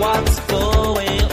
what's going on.